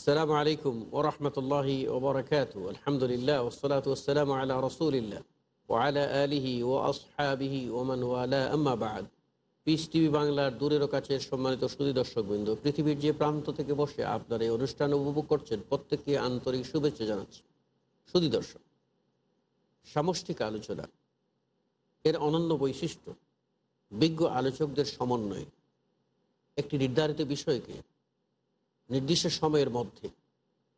আসসালামু আলাইকুম ওরহমতুল্লাহি ওবরাকাত আলহামদুলিল্লাহ ওসলাত ওসালাম আলা রসুলিল্লাহ আলা আলিহি ও আসহাবিহি ওমান ওয়ালা আম্মাবাদ পিস টিভি বাংলার দূরের কাছে সম্মানিত সুদী দর্শকবৃন্দ পৃথিবীর যে প্রান্ত থেকে বসে আপনার এই অনুষ্ঠান উপভোগ করছেন, প্রত্যেককে আন্তরিক শুভেচ্ছা জানাচ্ছি। সুদী দর্শক সামষ্টিক আলোচনা, এর অনন্য বৈশিষ্ট্য, বিজ্ঞ আলোচকদের সমন্বয়ে। একটি নির্ধারিত বিষয়কে নির্দিষ্ট সময়ের মধ্যে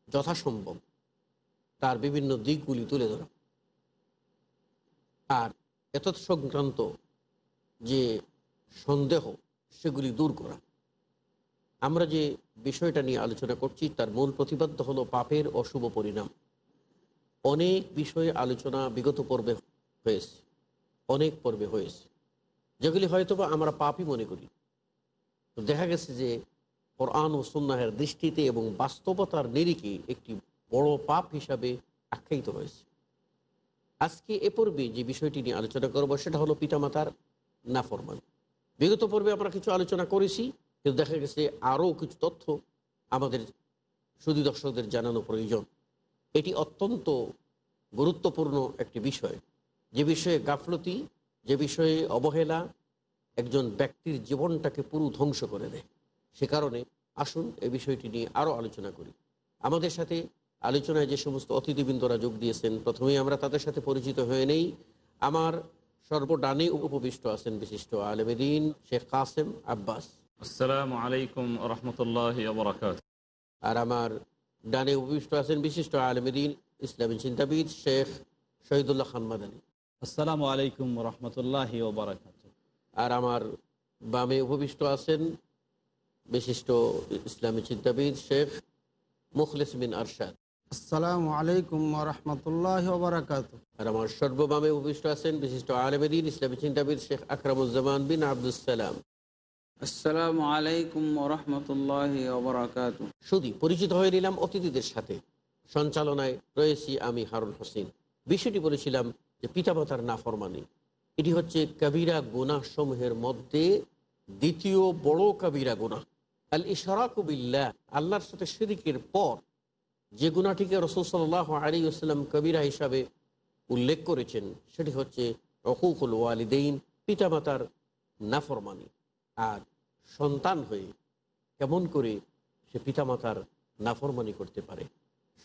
যথাসম্ভব তার বিভিন্ন দিকগুলি তুলে ধরা। আর এত সংক্রান্ত যে সন্দেহ সেগুলি দূর করা। আমরা যে বিষয়টা নিয়ে আলোচনা করছি, তার মূল প্রতিপাদ্য হলো পাপের অশুভ পরিণাম। অনেক বিষয়ে আলোচনা বিগত পর্বে হয়েছে, অনেক পর্বে হয়েছে। যেগুলি হয়তোবা আমরা পাপই মনে করি। দেখা গেছে যে কোরআন ও সুন্নাহের দৃষ্টিতে এবং বাস্তবতার নিরিখে একটি বড় পাপ হিসাবে আখ্যায়িত হয়েছে। আজকে এ পর্বে যে বিষয়টি নিয়ে আলোচনা করব সেটা হলো পিতামাতার নাফরমান। বিগত পর্বে আমরা কিছু আলোচনা করেছি, কিন্তু দেখা গেছে আরও কিছু তথ্য আমাদের সুদী দর্শকদের জানানো প্রয়োজন। এটি অত্যন্ত গুরুত্বপূর্ণ একটি বিষয়। যে বিষয়ে গাফলতি, যে বিষয়ে অবহেলা একজন ব্যক্তির জীবনটাকে পুরো ধ্বংস করে দেয়। সে কারণে আসুন এই বিষয়টি নিয়ে আরও আলোচনা করি। আমাদের সাথে আলোচনায় যে সমস্ত অতিথিবৃন্দরা যোগ দিয়েছেন প্রথমেই আমরা তাদের সাথে পরিচিত হয়ে নেই। আমার সর্বডানে উপবিষ্ট আছেন বিশিষ্ট আলমেদিন শেখ কাসেম আব্বাস। আসসালামু আলাইকুম রহমতুল্লাহ বরাকাত আর আমার ডানে উপবিষ্ট আছেন বিশিষ্ট আলমেদিন ইসলামী চিন্তাবিদ শেখ শহীদুল্লাহ খান মাদানী। আসসালামু আলাইকুম রহমতুল্লাহ আর আমার বামে উপবিষ্ট আছেন বিশিষ্ট ইসলামী চিন্তাবিদ শেখ মুখলিস বিন আরশাদ। আসসালামু আলাইকুম রহমতুল্লাহ বারাকাত আর আমার সর্ববামে উপবিষ্ট আছেন বিশিষ্ট আলমদিন ইসলামী চিন্তাবিদ শেখ আকরামুজ্জামান বিন আব্দুল সালাম। আসসালামু আলাইকুম রহমতুল্লাহ শুধু পরিচিত হয়ে নিলাম অতিথিদের সাথে। সঞ্চালনায় রয়েছি আমি হারুন হোসেন। বিষয়টি বলেছিলাম যে পিতামাতার নাফরমানি। এটি হচ্ছে কবিরা গুনাহ সমূহের মধ্যে দ্বিতীয় বড় কবিরা গুনাহ। আল ইশরাকুবিল্লাহ আল্লাহর সাথে শিরিকের পর যে গুণাটিকে রসুল সাল্লাহ আলী আসসালাম কবিরা হিসাবে উল্লেখ করেছেন, সেটি হচ্ছে রকুকুল ওয়ালিদেইন, পিতামাতার নাফরমানি। আর সন্তান হয়ে কেমন করে সে পিতামাতার নাফরমানি করতে পারে?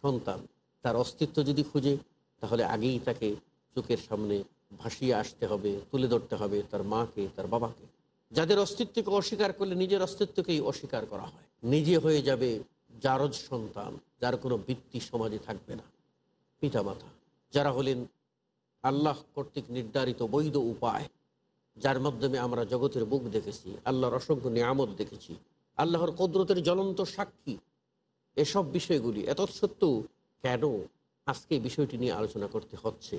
সন্তান তার অস্তিত্ব যদি খুঁজে, তাহলে আগেই তাকে চোখের সামনে ভাসিয়ে আসতে হবে, তুলে ধরতে হবে তার মাকে, তার বাবাকে। যাদের অস্তিত্বকে অস্বীকার করলে নিজের অস্তিত্বকেই অস্বীকার করা হয়। নিজে হয়ে যাবে জারজ সন্তান, যার কোনো বৃত্তি সমাজে থাকবে না। পিতামাতা, যারা হলেন আল্লাহ কর্তৃক নির্ধারিত বৈধ উপায়, যার মাধ্যমে আমরা জগতের বুক দেখেছি, আল্লাহর অসংখ্য নিয়ামত দেখেছি, আল্লাহর কদরতের জ্বলন্ত সাক্ষী, এসব বিষয়গুলি এত সত্ত্বেও কেন আজকে বিষয়টি নিয়ে আলোচনা করতে হচ্ছে?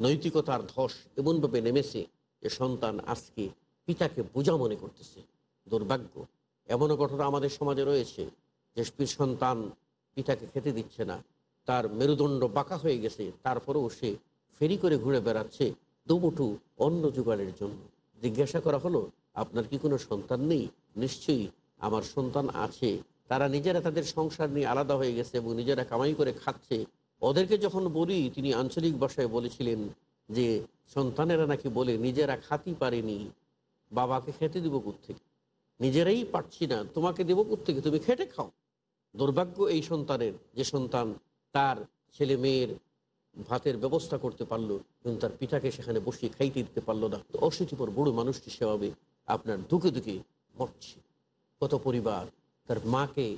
নৈতিকতার ধস এমনভাবে নেমেছে যে সন্তান আজকে পিতাকে বোঝা মনে করতেছে। দুর্ভাগ্য। এমনও ঘটনা আমাদের সমাজে রয়েছে যে সন্তান পিতাকে খেতে দিচ্ছে না। তার মেরুদণ্ড বাঁকা হয়ে গেছে, তারপরেও সে ফেরি করে ঘুরে বেড়াচ্ছে দুমুঠু অন্ন জোগাড়ের জন্য। জিজ্ঞাসা করা হলো, আপনার কি কোনো সন্তান নেই? নিশ্চয়ই আমার সন্তান আছে। তারা নিজেরা তাদের সংসার নিয়ে আলাদা হয়ে গেছে এবং নিজেরা কামাই করে খাচ্ছে। ওদেরকে যখন বলি, তিনি আঞ্চলিক ভাষায় বলেছিলেন যে, সন্তানেরা নাকি বলে, নিজেরা খাতি পারেনি। বাবাকে খেতে দিব থেকে নিজেরাই পারছি না, তোমাকে দেবো থেকে তুমি খেটে খাও। দুর্ভাগ্য এই সন্তানের, যে সন্তান তার ছেলে মেয়ের ভাতের ব্যবস্থা করতে পারল কিন্তু তার পিতাকে সেখানে বসিয়ে খাইতে দিতে পারল না। অশীতিপর বুড়ো মানুষটি সেভাবে আপনার দুঃখে দুঃখে মরছে। কত পরিবার তার মাকে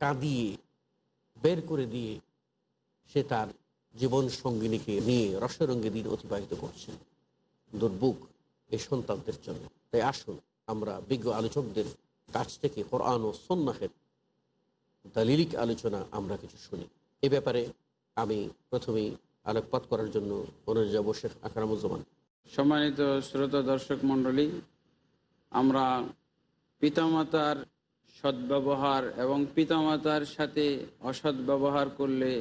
কাঁদিয়ে, বের করে দিয়ে সে তার জীবন সঙ্গিনীকে নিয়ে রসরঙ্গে দিন অতিবাহিত করছে। দুর্ভোগ এই সন্তানদের জন্য। তাই আসুন আমরা বিজ্ঞ আলোচকদের কাছ থেকে কোরআন ও সন্ন্যাহের দালিলিক আলোচনা আমরা কিছু শুনি। এ ব্যাপারে আমি প্রথমেই আলোকপাত করার জন্য অনুরোধ যাব শেখ আকরামুজ্জামান। সম্মানিত শ্রোতা দর্শক মণ্ডলী, আমরা পিতামাতার সদ্ব্যবহার এবং পিতামাতার সাথে অসৎ ব্যবহার করলে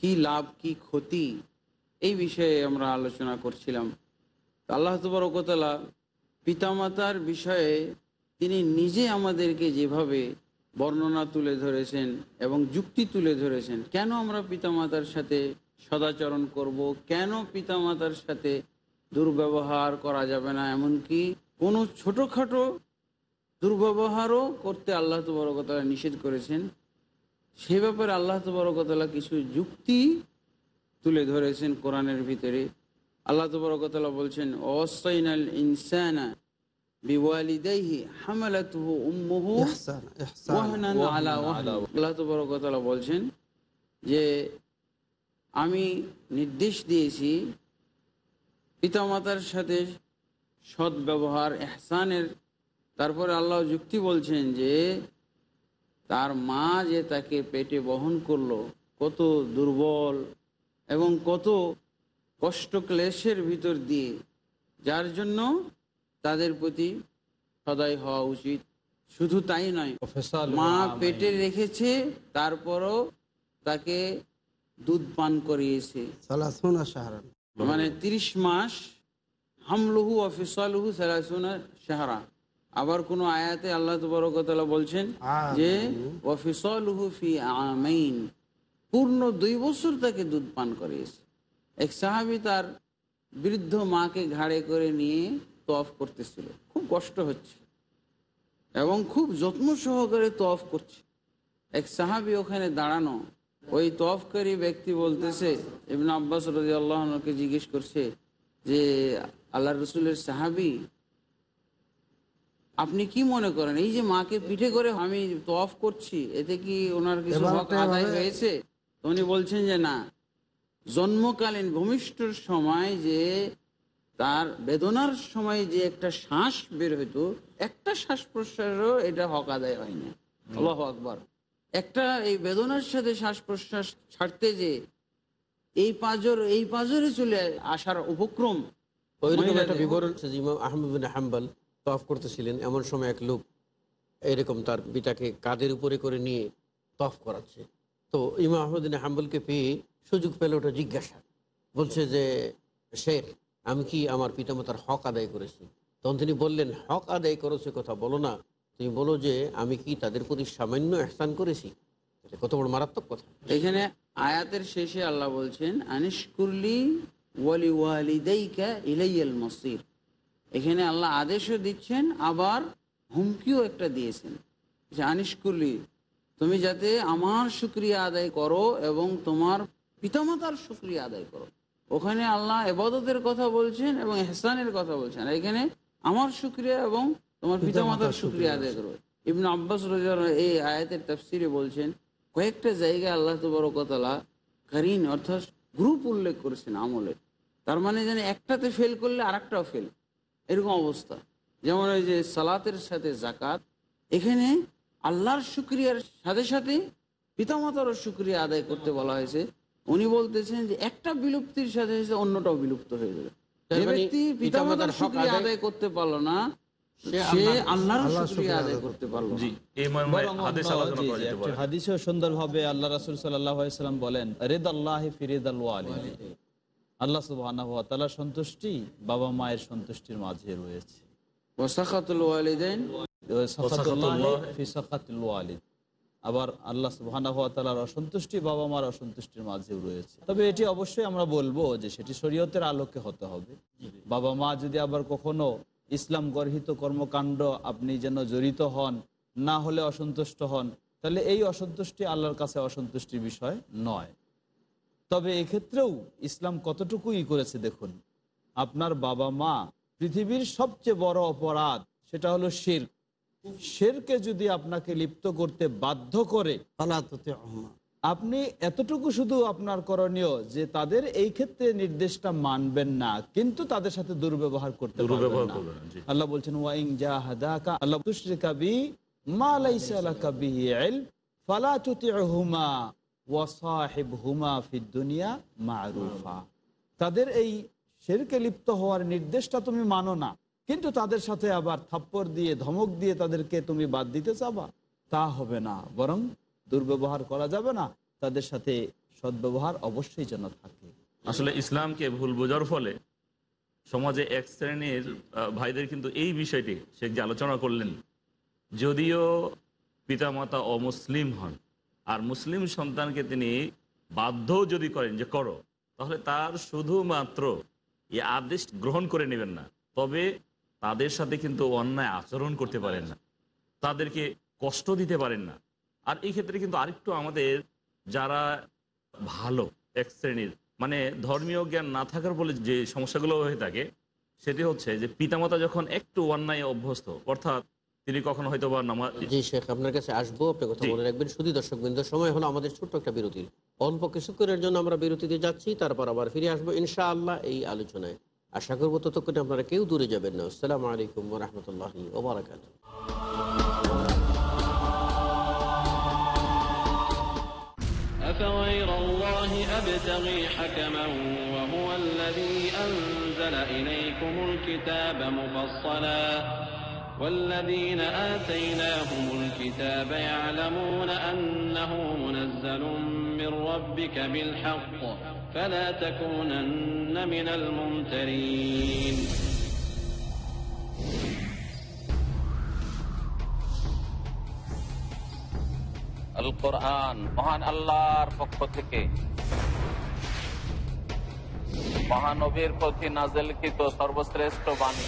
কি লাভ, কি ক্ষতি, এই বিষয়ে আমরা আলোচনা করছিলাম। আল্লাহ তবরকতলা পিতামাতার বিষয়ে তিনি নিজে আমাদেরকে যেভাবে বর্ণনা তুলে ধরেছেন এবং যুক্তি তুলে ধরেছেন, কেন আমরা পিতামাতার সাথে সদাচরণ করব, কেন পিতামাতার সাথে দুর্ব্যবহার করা যাবে না, এমনকি কোনো ছোটোখাটো দুর্ব্যবহারও করতে আল্লাহ তবরকতলা নিষেধ করেছেন, সে ব্যাপারে আল্লাহ তবরকতলা কিছু যুক্তি তুলে ধরেছেন কোরআনের ভিতরে। আল্লাহ তবরকতলা বলছেন অসাইনাল ইনসানা বলছেন যে আমি নির্দেশ দিয়েছি পিতামাতার সাথে সৎ ব্যবহার এহসানের তারপরে আল্লাহ যুক্তি বলছেন যে তার মা যে তাকে পেটে বহন করল কত দুর্বল এবং কত কষ্ট ক্লেশের ভিতর দিয়ে যার জন্য তাদের প্রতি সদাই হওয়া উচিত। শুধু তাই নয় মা পেটে রেখেছে তারপরও তাকে দুধ পান করিয়েছে। মানে তিরিশ মাস হামলুহু অফিসালুহু সালাসুনা সাহারা আবার কোন আয়াতে আল্লাহ তবরকতলা বলছেন যে অফিসালুহু ফি আমাইন। পূর্ণ দুই বছর তাকে দুধ পান করিয়েছে। এক সাহাবি তার বৃদ্ধ মাকে ঘাড়ে করে নিয়ে তফ করতেছিল। খুব কষ্ট হচ্ছে। এবং খুব যত্ন সহকারে তফ করছে। এক সাহাবি ওখানে দাঁড়ানো ওই তফকারী ব্যক্তি বলতেছে ইবন আব্বাস রাজি আল্লাহকে জিজ্ঞেস করছে যে আল্লাহ রসুলের সাহাবি আপনি কি মনে করেন? এই যে মাকে পিঠে করে আমি তফ করছি এতে কি ওনার কিছু হক আদায় হয়েছে? উনি বলছেন যে না। জন্মকালীন ভূমিষ্ঠর সময় যে তার বেদনার সময় যে একটা শ্বাস বের হইতো একটা শ্বাস প্রশ্বাসেরও এটা হক আদায় হয় না আল্লাহ আকবর। একটা এই বেদনার সাথে শ্বাস প্রশ্বাস ছাড়তে যে এই পাজর এই পাজরে চলে আসার উপক্রম একটা বিবরণ ইমাম আহমদ হাম্বাল তফ করতেছিলেন। এমন সময় এক লোক এরকম তার পিতাকে কাদের উপরে করে নিয়ে তফ করাচ্ছে। তো ইমাম আহমদ বিন হাম্বলকে পেয়ে সুযোগ পেলে ওটা জিজ্ঞাসা। বলছে যে, শেখ, আমি কি আমার পিতামাতার হক আদায় করেছি? তখন তিনি বললেন, হক আদায় করেছে কথা বলো না। তুমি বলো যে, আমি কি তাদের প্রতি সামান্য এহসান করেছি? এটা কত বড় মারাত্মক কথা। এখানে আয়াতের শেষে আল্লাহ বলছেন আনিশকুল্লি ওয়ালি ওয়ালিদাইকা ইলাইয়াল মসির। এখানে আল্লাহ আদেশও দিচ্ছেন, আবার হুমকিও একটা দিয়েছেন। যে আনিশকুল্লি তুমি যাতে আমার শুক্রিয়া আদায় করো এবং তোমার পিতামাতার শুক্রিয়া আদায় করো। ওখানে আল্লাহ এবাদতের কথা বলছেন এবং এহসানের কথা বলছেন। আর এখানে আমার শুক্রিয়া এবং তোমার পিতামাতার শুক্রিয়া আদায় করো। ইবন আব্বাস রাজার এই আয়াতের তাফসিরে বলছেন কয়েকটা জায়গায় আল্লাহ তবরকতলা কারিন অর্থাৎ গ্রুপ উল্লেখ করেছেন আমলে। তার মানে যেন একটাতে ফেল করলে আরেকটাও ফেল এরকম অবস্থা। যেমন ওই যে সালাতের সাথে জাকাত এখানে আল্লাহর শুক্রিয়ার সাথে সাথে পিতামাতারও শুক্রিয়া আদায় করতে বলা হয়েছে। উনি বলতেছেন যে একটা বিলুপ্তির সাথে সাথে অন্যটাও বিলুপ্ত হয়ে যাবে। যে মানে ব্যক্তি পিতামাতার শুক্রিয়া আদায়- করতে পারল না সে আল্লাহর- শুক্রিয়া আদায় করতে পারল হাদিস সুন্দরভাবে আল্লাহ রাসুল সাল্লাম বলেন রেদ আল্লাহ ফিরিদ আল্লাহ সুবাহ সন্তুষ্টি বাবা মায়ের সন্তুষ্টির মাঝে রয়েছে। ওয়ালিদাইন। ফি ওয়ালিদ। আবার আল্লাহ সুবাহর অসন্তুষ্টি, বাবা মার অসন্তুষ্টির মাঝেও রয়েছে। তবে এটি অবশ্যই আমরা বলব যে সেটি শরীয়তের আলোকে হতে হবে। বাবা মা যদি আবার কখনো ইসলাম গর্হিত কর্মকাণ্ড আপনি যেন জড়িত হন, না হলে অসন্তুষ্ট হন, তাহলে এই অসন্তুষ্টি আল্লাহর কাছে অসন্তুষ্টির বিষয় নয়। তবে এক্ষেত্রেও ইসলাম কতটুকুই করেছে দেখুন, আপনার বাবা মা পৃথিবীর সবচেয়ে বড় অপরাধ সেটা হলো শির শেরকে যদি আপনাকে লিপ্ত করতে বাধ্য করে আপনি এতটুকু শুধু আপনার করণীয় যে তাদের এই ক্ষেত্রে নির্দেশটা মানবেন না কিন্তু তাদের সাথে দুর্ব্যবহার করতে। আল্লাহ বলছেন ওয়াইং জাহাদাকা আল্লাহ মা ফালা মারুফা। তাদের এই শেরকে লিপ্ত হওয়ার নির্দেশটা তুমি মানো না। কিন্তু তাদের সাথে আবার থাপ্পড় দিয়ে, ধমক দিয়ে তাদেরকে তুমি বাদ দিতে চাবা? তা হবে না। বরং দুর্ব্যবহার করা যাবে না। তাদের সাথে সদ্ব্যবহার অবশ্যই যেন থাকে। আসলে ইসলামকে ভুল বোঝার ফলে সমাজে এক শ্রেণির ভাইদের কিন্তু এই বিষয়টি সে যে আলোচনা করলেন, যদিও পিতামাতা অমুসলিম হন, আর মুসলিম সন্তানকে তিনি বাধ্য যদি করেন যে করো, তাহলে তার শুধুমাত্র এই আদেশ গ্রহণ করে নেবেন না। তবে তাদের সাথে কিন্তু অন্যায় আচরণ করতে পারেন না। তাদেরকে কষ্ট দিতে পারেন না। আর এই ক্ষেত্রে কিন্তু আরেকটু আমাদের যারা ভালো এক শ্রেণির মানে ধর্মীয় জ্ঞান না থাকার বলে যে সমস্যাগুলো হয়ে থাকে সেটি হচ্ছে যে পিতামাতা যখন একটু অন্যায় অভ্যস্ত অর্থাৎ তিনি কখনো হয়তো বা নামাজ জি শেখ আপনার কাছে আসব আপনি কথা বলে রাখবেন। শুধু দর্শক বিন্দু সময় হলো আমাদের ছোট্ট একটা বিরতির। অল্প কিছুক্ষণের জন্য আমরা বিরতিতে যাচ্ছি তারপর আবার ফিরে আসব ইনশাআল্লাহ এই আলোচনায়। আশা করবো ততক্ষণে আপনারা কেউ দূরে যাবেন না আসসালামু আলাইকুম রহমতুল্লাহ ওবরাকাত أفغير الله أبتغي حكما وهو الذي أنزل إليكم الكتاب مفصلا والذين آتيناهم الكتاب يعلمون أنه منزل من ربك بالحق فلا تكونن من الممترين আল কোরআন মহান আল্লাহর পক্ষ থেকে মহানবীর প্রতি নাজেলকৃত সর্বশ্রেষ্ঠ বাণী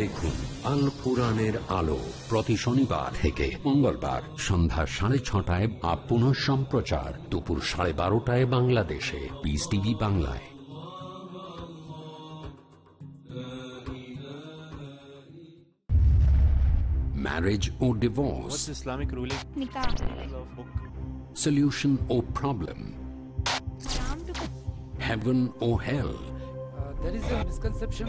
দেখুন আল কোরআনের আলো প্রতি শনিবার থেকে মঙ্গলবার সন্ধ্যা সাড়ে ছটায় বা পুনঃ সম্প্রচার দুপুর সাড়ে বারোটায় বাংলাদেশে পিস টিভি বাংলায় marriage or divorce, Islamic ruling solution or problem, heaven or hell. there is a misconception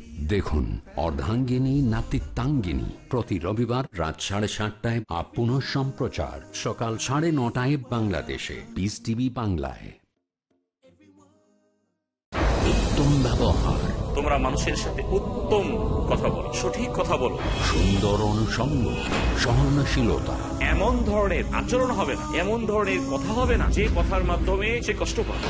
দেখুন অর্ধাঙ্গিনী নাতিত্বাঙ্গিনী। প্রতি রবিবার রাত সাড়ে সাতটায় আপ পুনঃ সম্প্রচার। সকাল সাড়ে নটায় বাংলাদেশে। পিস টিভি বাংলায়। উত্তম ব্যবহার। তোমরা মানুষের সাথে উত্তম কথা বলো সঠিক কথা বলো। সুন্দর অনুষঙ্গ সহনশীলতা। এমন ধরনের আচরণ হবে না এমন ধরনের কথা হবে না যে কথার মাধ্যমে সে কষ্ট পাবে।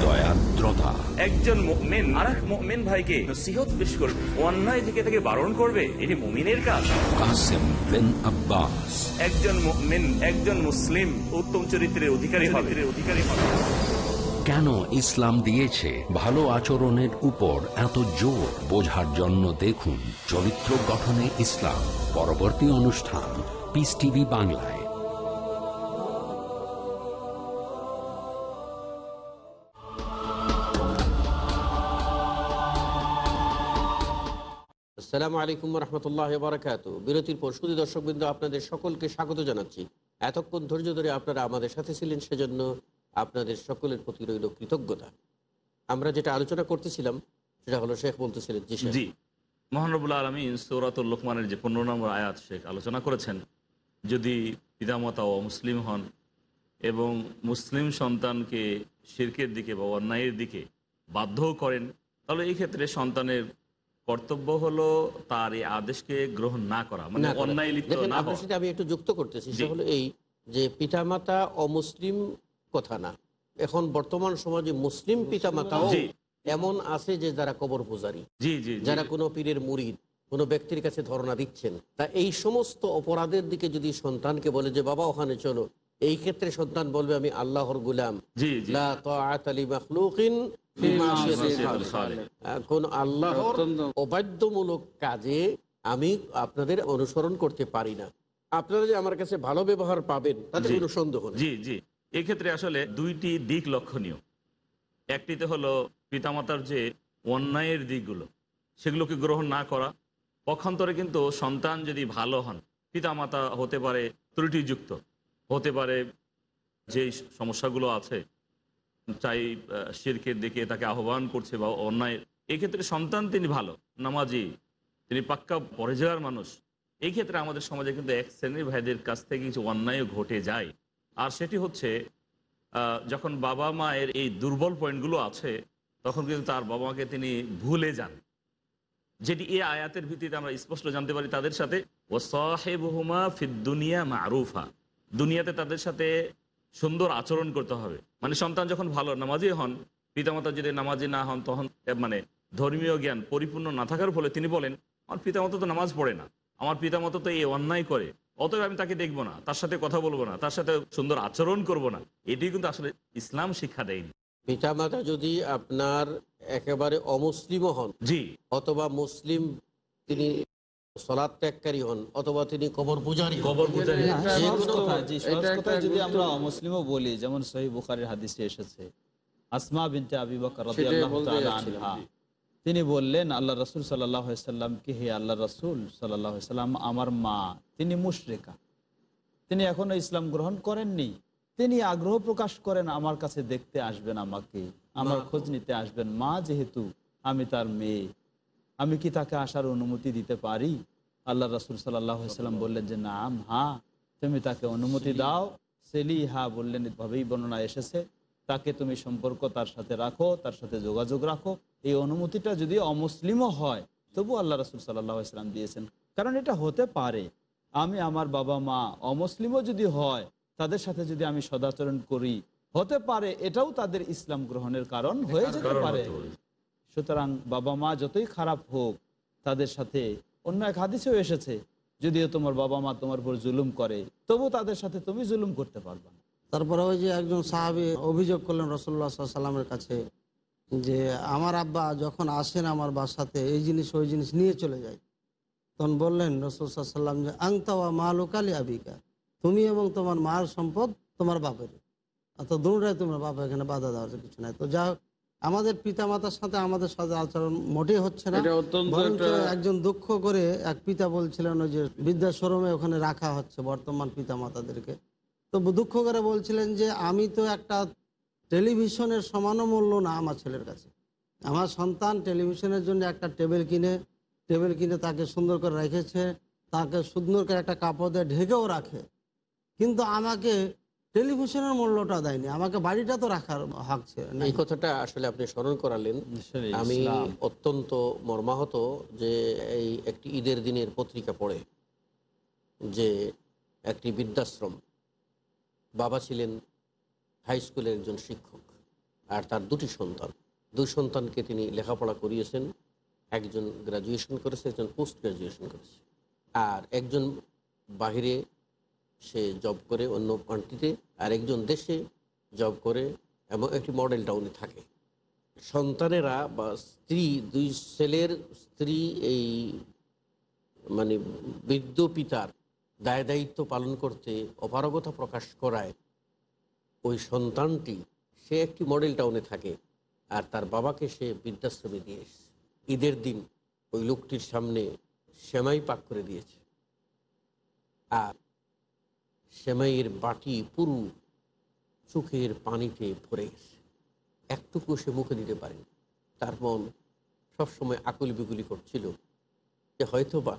দয়াদ্রতা। একজন মুমিন আর এক মুমিন ভাইকে নসিহত পেশ করবে অন্যায় থেকে তাকে বারণ করবে এটি মুমিনের কাজ। কাসেম বিন আব্বাস। একজন মুমিন একজন মুসলিম উত্তম চরিত্রের অধিকারী হবে। অধিকারী হবে। কেন ইসলাম দিয়েছে ভালো আচরণের উপর এত জোর? বোঝার জন্য দেখুন চরিত্র গঠনে ইসলাম। পরবর্তী অনুষ্ঠান পিস টিভি বাংলায়। আসসালামু আলাইকুম রহমতুল্লাহ বারাকাত বিরতির পর শুধু দর্শকবৃন্দ, আপনাদের সকলকে স্বাগত জানাচ্ছি। এতক্ষণ ধৈর্য ধরে আপনারা আমাদের সাথে ছিলেন, সেজন্য আপনাদের সকলের প্রতি রইল কৃতজ্ঞতা। আমরা যেটা আলোচনা করতেছিলাম সেটা হলো শেখ বলতেছিলেন জি জি। মহানবুল্লাহ আলমী সৌরাতুল লোকমানের যে পনেরো নম্বর আয়াত শেখ আলোচনা করেছেন যদি পিতামাতা ও মুসলিম হন এবং মুসলিম সন্তানকে শিরকের দিকে বা অন্যায়ের দিকে বাধ্যও করেন তাহলে এই ক্ষেত্রে সন্তানের কর্তব্য হলো তার এই আদেশকে গ্রহণ না করা মানে অন্যায় লিপ্ত না আমি একটু যুক্ত করতেছি। সেটা হলো এই যে পিতামাতা অমুসলিম কথা না। এখন বর্তমান সমাজে মুসলিম পিতামাতাও। এমন আছে যে যারা কবর পূজারী। জি জি জি। যারা কোনো পীরের মুরিদ কোনো ব্যক্তির কাছে ধর্ণা দিচ্ছেন। তা এই সমস্ত অপরাধের দিকে যদি সন্তানকে বলে যে বাবা ওখানে চলো। এই ক্ষেত্রে সন্তান বলবে আমি আল্লাহর গুলাম। কোন আল্লাহর অবাধ্যমূলক কাজে আমি আপনাদের অনুসরণ করতে পারি না। আপনারা যে আমার কাছে ভালো ব্যবহার পাবেন তাতে। কোনো সন্দেহ নেই। জি জি। এক্ষেত্রে আসলে দুইটি দিক লক্ষণীয়। একটিতে হলো পিতামাতার যে অন্যায়ের দিকগুলো, সেগুলোকে গ্রহণ না করা। পক্ষান্তরে কিন্তু সন্তান যদি ভালো হন, পিতামাতা হতে পারে ত্রুটিযুক্ত, হতে পারে যে সমস্যাগুলো আছে, চাই শিরকের দিকে তাকে আহ্বান করছে বা অন্যায়, এক্ষেত্রে সন্তান তিনি ভালো, নামাজি, তিনি পাক্কা পরেজগার মানুষ। এই ক্ষেত্রে আমাদের সমাজে কিন্তু এক শ্রেণির ভাইদের কাছ থেকে কিছু অন্যায় ঘটে যায়। আর সেটি হচ্ছে যখন বাবা মায়ের এই দুর্বল পয়েন্টগুলো আছে, তখন কিন্তু তার বাবা মাকে তিনি ভুলে যান। যেটি এই আয়াতের ভিত্তিতে আমরা স্পষ্ট জানতে পারি তাদের সাথে ও সাহেবহুমা ফিদ্দুনিয়া মারুফা। দুনিয়াতে তাদের সাথে সুন্দর আচরণ করতে হবে। মানে সন্তান যখন ভালো নামাজি হন, পিতামাতা যদি নামাজি না হন, তখন মানে ধর্মীয় জ্ঞান পরিপূর্ণ না থাকার ফলে তিনি বলেন, আমার পিতামাতা তো নামাজ পড়ে না। আমার পিতামাতা তো এই অন্যায় করে। অতএব আমি তাকে দেখব না তার সাথে কথা বলব না তার সাথে সুন্দর আচরণ করব না। এটি কিন্তু আসলে ইসলাম শিক্ষা দেয়নি। পিতামাতা যদি আপনার একেবারে অমুসলিমও হন জি। অথবা মুসলিম তিনি সলাদ ত্যাগকারী হন অথবা তিনি কবর পূজারী কবর পূজারী। না, যে সহজ কোনো- কথা, জি, সহজ এটা একটা কথায় যদি আমরা অমুসলিমও বলি যেমন সহি বুখারীর হাদিসে এসেছে আসমা বিনতে আবি বকর রাদিয়াল্লাহু তাআলা আনহা। জি। তিনি বললেন আল্লাহ রসুল সাল্লাহ সাল্লামকে হে আল্লাহ রসুল সাল্লাহ সাল্লাম? আমার মা তিনি মুশরেকা। তিনি এখনও ইসলাম গ্রহণ করেননি। তিনি আগ্রহ প্রকাশ করেন আমার কাছে দেখতে আসবেন আমাকে। আমার খোঁজ নিতে আসবেন। মা যেহেতু আমি তার মেয়ে। আমি কি তাকে আসার অনুমতি দিতে পারি? আল্লাহ রসুল সাল্লাম বললেন যে নাম হা তুমি তাকে অনুমতি দাও। সেলি হা বললেন এভাবেই বর্ণনা এসেছে। তাকে তুমি সম্পর্ক তার সাথে রাখো তার সাথে যোগাযোগ রাখো। এই অনুমতিটা যদি অমুসলিমও হয় তবু আল্লাহ রসুল সাল্লাহ ইসলাম দিয়েছেন। কারণ এটা হতে পারে আমি আমার বাবা মা অমুসলিমও যদি হয় তাদের সাথে যদি আমি সদাচরণ করি হতে পারে এটাও তাদের ইসলাম গ্রহণের কারণ হয়ে যেতে পারে। সুতরাং বাবা মা যতই খারাপ হোক তাদের সাথে অন্য এক হাদিসেও এসেছে যদিও তোমার বাবা মা তোমার উপর জুলুম করে তবু তাদের সাথে তুমি জুলুম করতে পারবে। তারপরে ওই যে একজন সাহাবি অভিযোগ করলেন রসল্লা সাল্লামের কাছে যে আমার আব্বা যখন আসেন আমার বাসাতে এই জিনিস ওই জিনিস নিয়ে চলে যায়। তখন বললেন রসুল সাল্লাম যে আংতাওয়া মা লোকালি আবিকা। তুমি এবং তোমার মার সম্পদ তোমার বাপের। অর্থাৎ দুটাই তোমার বাবা এখানে বাধা দেওয়ার কিছু নাই। তো যা আমাদের পিতা মাতার সাথে আমাদের সাথে আচরণ মোটেই হচ্ছে না। একজন দুঃখ করে এক পিতা বলছিলেন ওই যে বৃদ্ধাশ্রমে ওখানে রাখা হচ্ছে বর্তমান পিতা মাতাদেরকে তো দুঃখ করে বলছিলেন যে আমি তো একটা টেলিভিশনের সমানও মূল্য না আমার ছেলের কাছে। আমার সন্তান টেলিভিশনের জন্য একটা টেবিল কিনে টেবিল কিনে তাকে সুন্দর করে রেখেছে তাকে সুন্দর করে একটা কাপড় দিয়ে ঢেকেও রাখে। কিন্তু আমাকে টেলিভিশনের মূল্যটা দেয়নি আমাকে বাড়িটা তো রাখার হক ছিল এই কথাটা আসলে আপনি স্মরণ করালেন। আমি অত্যন্ত মর্মাহত যে এই একটি ঈদের দিনের পত্রিকা পড়ে যে একটি বৃদ্ধাশ্রম। বাবা ছিলেন হাই স্কুলের একজন শিক্ষক আর তার দুটি সন্তান। দুই সন্তানকে তিনি লেখাপড়া করিয়েছেন। একজন গ্রাজুয়েশন করেছে, একজন পোস্ট গ্রাজুয়েশন করেছে। আর একজন বাহিরে সে জব করে অন্য কান্ট্রিতে আর একজন দেশে জব করে এবং একটি মডেল টাউনে থাকে। সন্তানেরা বা স্ত্রী, দুই ছেলের স্ত্রী, এই মানে বৃদ্ধ পিতার দায় দায়িত্ব পালন করতে অপারগতা প্রকাশ করায় ওই সন্তানটি, সে একটি মডেল টাউনে থাকে আর তার বাবাকে সে বৃদ্ধাশ্রমে দিয়ে এসেছে। ঈদের দিন ওই লোকটির সামনে সেমাই পাক করে দিয়েছে। আর সেমাইয়ের বাটি পুরু চোখের পানিতে ভরে গেছে। একটুকু সে মুখে দিতে পারে তার মন সবসময় আকুল বিকুলি করছিল যে হয়তো বা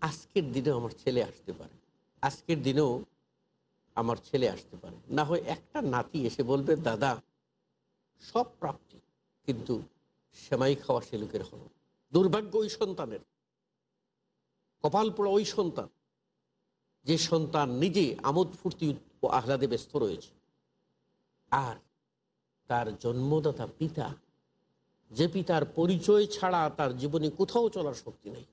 আজকের দিনেও আমার ছেলে আসতে পারে। আজকের দিনেও আমার ছেলে আসতে পারে। না হয় একটা নাতি এসে বলবে, দাদা, সব প্রাপ্তি, কিন্তু সেমাই খাওয়া সে লোকের হলো দুর্ভাগ্য ওই সন্তানের। কপাল পোড়া ওই সন্তান। যে সন্তান নিজে আমোদ ফুর্তি ও আহ্লাদে ব্যস্ত রয়েছে। আর তার জন্মদাতা পিতা, যে পিতার পরিচয় ছাড়া তার জীবনে কোথাও চলার শক্তি নেই।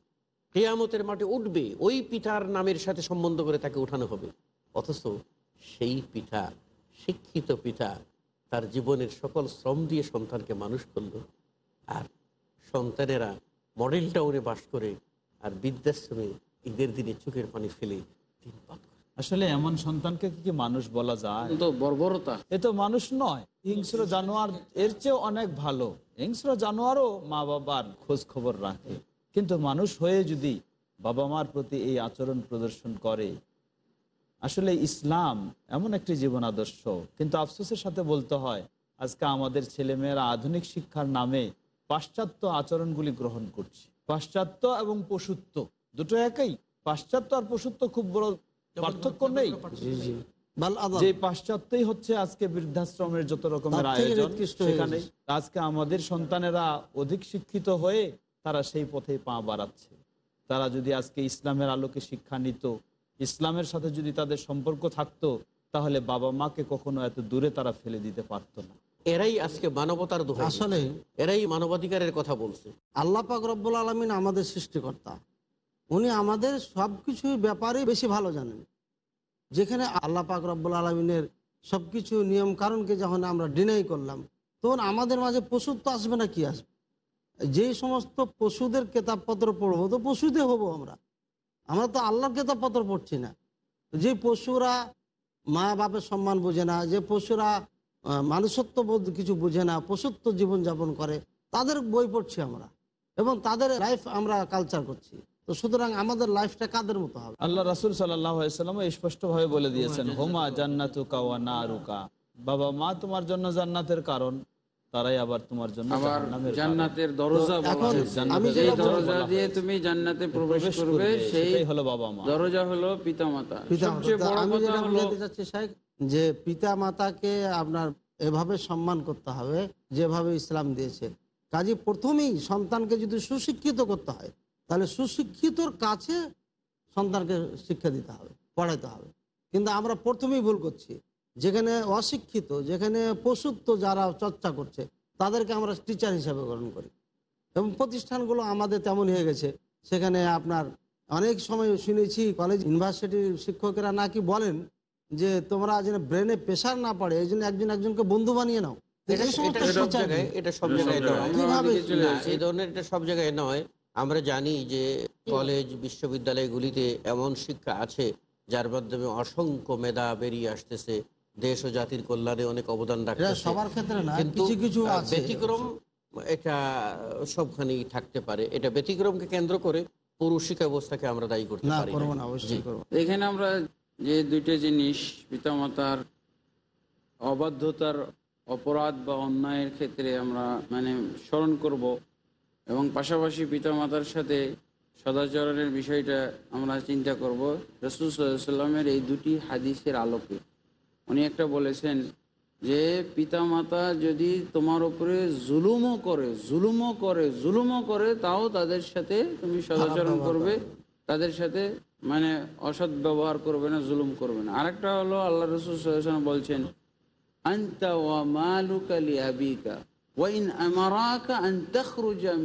কেয়ামতের মাঠে উঠবে ওই পিতার নামের সাথে সম্বন্ধ করে তাকে উঠানো হবে। অথচ সেই পিতা শিক্ষিত পিতা তার জীবনের সকল শ্রম দিয়ে সন্তানকে মানুষ করল। আর সন্তানেরা মডেল টাউনে বাস করে আর বৃদ্ধাশ্রমে ঈদের দিনে চোখের পানি ফেলে দিন পাত আসলে এমন সন্তানকে কি মানুষ বলা যায়? তো বর্বরতা। এ তো মানুষ নয় হিংস্র জানোয়ার এর চেয়ে অনেক ভালো। হিংস্র জানোয়ারও মা বাবার খোঁজ খবর রাখে। কিন্তু মানুষ হয়ে যদি বাবা মার প্রতি এই আচরণ প্রদর্শন করে আসলে ইসলাম এমন একটি জীবন আদর্শ। কিন্তু আফসোসের সাথে বলতে হয় আজকে আমাদের ছেলেমেয়েরা আধুনিক শিক্ষার নামে পাশ্চাত্য আচরণগুলি গ্রহণ করছে। পাশ্চাত্য এবং পশুত্ব দুটো একই। পাশ্চাত্য আর পশুত্ব খুব বড় পার্থক্য নেই। যে পাশ্চাত্যই হচ্ছে আজকে বৃদ্ধাশ্রমের যত রকমের আয়োজন সেখানে আজকে আমাদের সন্তানেরা অধিক শিক্ষিত হয়ে তারা সেই পথে পা বাড়াচ্ছে। তারা যদি আজকে ইসলামের আলোকে শিক্ষা নিত ইসলামের সাথে যদি তাদের সম্পর্ক থাকতো তাহলে বাবা মাকে কখনো এত দূরে তারা ফেলে দিতে পারতো না। এরাই আজকে মানবতার আসলে এরাই মানবাধিকারের কথা বলছে। আল্লাহ পাক রব্বুল আলমিন আমাদের সৃষ্টিকর্তা। উনি আমাদের সব কিছুর ব্যাপারে বেশি ভালো জানেন। যেখানে আল্লাহ পাক রব্বুল আলমিনের সব কিছু নিয়ম কারণকে যখন আমরা ডিনাই করলাম তখন আমাদের মাঝে পশুত্ব আসবে না কি আসবে? যেই সমস্ত পশুদের কেতাবপত্র পড়ব, তো পশুতে হব আমরা। আমরা তো আল্লাহর কেতাবপত্র পড়ছি না। যে পশুরা মা বাপের সম্মান বোঝে না, যে পশুরা মানুষত্ব বোধ কিছু বোঝে না, পশুত্ব জীবনযাপন করে, তাদের বই পড়ছি আমরা এবং তাদের লাইফ আমরা কালচার করছি। তো সুতরাং আমাদের লাইফটা কাদের মতো হবে? আল্লাহ রাসুল সাল্লাম স্পষ্ট ভাবে বলে দিয়েছেন, হোমা জান্নাতুকা ওয়া বাবা, মা তোমার জন্য জান্নাতের কারণ। তারাই আবার তোমার জন্য। জান্নাতের দরজা। আমি যেই দরজা দিয়ে তুমি জান্নাতে প্রবেশ করবে সেই হলো বাবা মা। দরজা হলো পিতামাতা। আমি যেটা হলো চাচ্ছি সাহেব যে পিতা মাতাকে আপনার এভাবে সম্মান করতে হবে যেভাবে ইসলাম দিয়েছে। কাজে প্রথমেই সন্তানকে যদি সুশিক্ষিত করতে হয় তাহলে সুশিক্ষিতর কাছে সন্তানকে শিক্ষা দিতে হবে পড়াইতে হবে। কিন্তু আমরা প্রথমেই ভুল করছি। যেখানে অশিক্ষিত যেখানে পশুত্ব যারা চর্চা করছে তাদেরকে আমরা টিচার হিসাবে গ্রহণ করি। এবং প্রতিষ্ঠানগুলো আমাদের তেমন হয়ে গেছে। সেখানে আপনার অনেক সময় শুনেছি কলেজ ইউনিভার্সিটির শিক্ষকেরা নাকি বলেন যে তোমরা যেন ব্রেনে প্রেশার না পড়ে এই জন্য একজন একজনকে বন্ধু বানিয়ে নাও। এটা সব জায়গায় এটা সব জায়গায় সব নয় আমরা জানি যে কলেজ বিশ্ববিদ্যালয়গুলিতে এমন শিক্ষা আছে যার মাধ্যমে অসংখ্য মেধা বেরিয়ে আসতেছে। দেশ ও জাতির কল্যাণে অনেক অবদান এটা রাখতেছে সবার ক্ষেত্রে না কিছু কিছু ব্যতিক্রম এটা সবখানেই থাকতে পারে। এটা ব্যতিক্রমকে কেন্দ্র করে পুরো শিক্ষা ব্যবস্থাকে আমরা দায়ী করতে পারি করব না। না জি। অবশ্যই করব। এখানে আমরা যে দুইটা জিনিস পিতামাতার অবাধ্যতার অপরাধ বা অন্যায়ের ক্ষেত্রে আমরা মানে স্মরণ করব এবং পাশাপাশি পিতামাতার সাথে সদাচরণের বিষয়টা আমরা চিন্তা করব। রসুল সাল্লামের এই দুটি হাদিসের আলোকে। উনি একটা বলেছেন যে পিতামাতা যদি তোমার উপরে জুলুমও করে জুলুমও করে জুলুমও করে তাও তাদের সাথে তুমি সদাচরণ করবে। তাদের সাথে মানে অসৎ ব্যবহার করবে না জুলুম করবে না। আরেকটা হলো আল্লাহ রসুল ওয়াসাল্লাম বলছেন আন্তা ওয়া মালুকা লি আবিকা ওয়া ইন আমারাকা আন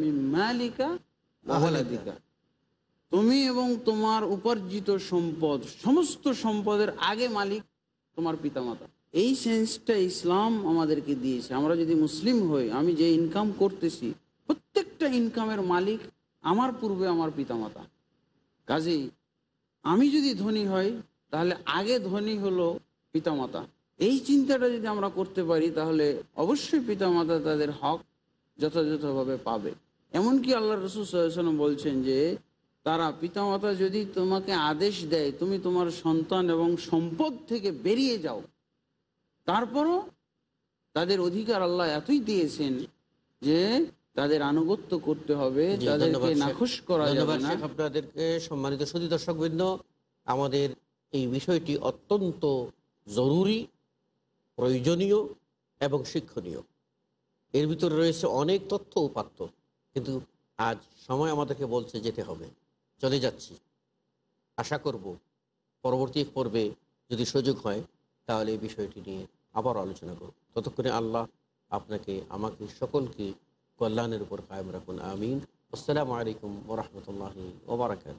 মিন মালিকা ওয়ালাদিকা। তুমি এবং তোমার উপার্জিত সম্পদ সমস্ত সম্পদের আগে মালিক তোমার পিতামাতা। এই সেন্সটা ইসলাম আমাদেরকে দিয়েছে। আমরা যদি মুসলিম হই, আমি যে ইনকাম করতেছি, প্রত্যেকটা ইনকামের মালিক আমার পূর্বে আমার পিতামাতা। কাজেই আমি যদি ধনী হই, তাহলে আগে ধনী হলো পিতামাতা। এই চিন্তাটা যদি আমরা করতে পারি, তাহলে অবশ্যই পিতামাতা তাদের হক যথাযথভাবে পাবে। এমনকি আল্লাহ রসুল বলছেন যে তারা পিতামাতা যদি তোমাকে আদেশ দেয় তুমি তোমার সন্তান এবং সম্পদ থেকে বেরিয়ে যাও তারপরও তাদের অধিকার আল্লাহ এতই দিয়েছেন যে তাদের আনুগত্য করতে হবে তাদেরকে। নাখুশ করা যাবে না। আপনাদেরকে সম্মানিত সুদী দর্শকবৃন্দ আমাদের এই বিষয়টি অত্যন্ত জরুরি প্রয়োজনীয় এবং শিক্ষণীয়। এর ভিতরে রয়েছে অনেক তথ্য উপাত্ত কিন্তু আজ সময় আমাদেরকে বলছে যেতে হবে। চলে যাচ্ছি। আশা করব পরবর্তী পর্বে যদি সুযোগ হয়, তাহলে এই বিষয়টি নিয়ে আবার আলোচনা করব। ততক্ষণে আল্লাহ আপনাকে, আমাকে সকলকে কল্যাণের উপর কায়েম রাখুন। আমিন। আসসালামু আলাইকুম ওরহমতুল্লাহ ওবরাকাত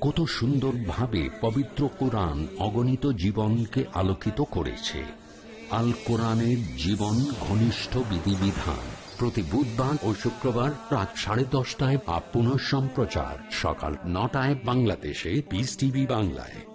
কত সুন্দরভাবে পবিত্র কোরআন অগণিত জীবনকে আলোকিত করেছে। আল কোরআনের জীবন ঘনিষ্ঠ বিধিবিধান। প্রতি বুধবার ও শুক্রবার রাত সাড়ে দশটায় বা পুনঃ সম্প্রচার সকাল নটায় বাংলাদেশে পিস টিভি বাংলায়।